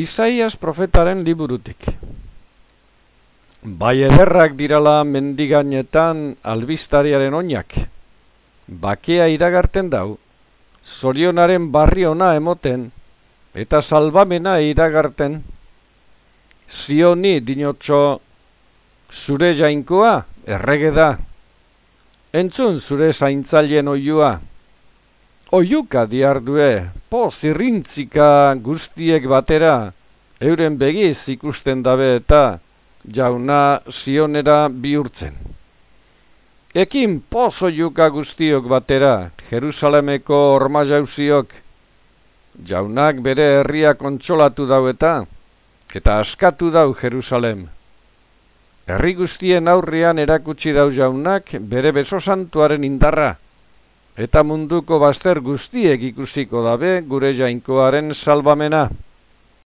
Isaias profetaren liburutik. Bai ederrak dirala mendigainetan albistariaren oinak. Bakea iragarten dau, zorionaren barri ona emoten, eta salbamena iragarten. Zioni dinotxo zure jainkoa errege da. Entzun zure zaintzalien oiua. Oiuka diardue, poz irrintzika guztiek batera, euren begiz ikusten dabe eta jauna zionera bihurtzen. Ekin poz oiuka guztiok batera, Jerusalemeko orma jauziok, jaunak bere herria kontsolatu dau eta, eta askatu dau Jerusalem. Herri guztien aurrian erakutsi dau jaunak bere beso santuaren indarra, eta munduko bazter guztiek ikusiko dabe gure jainkoaren salbamena.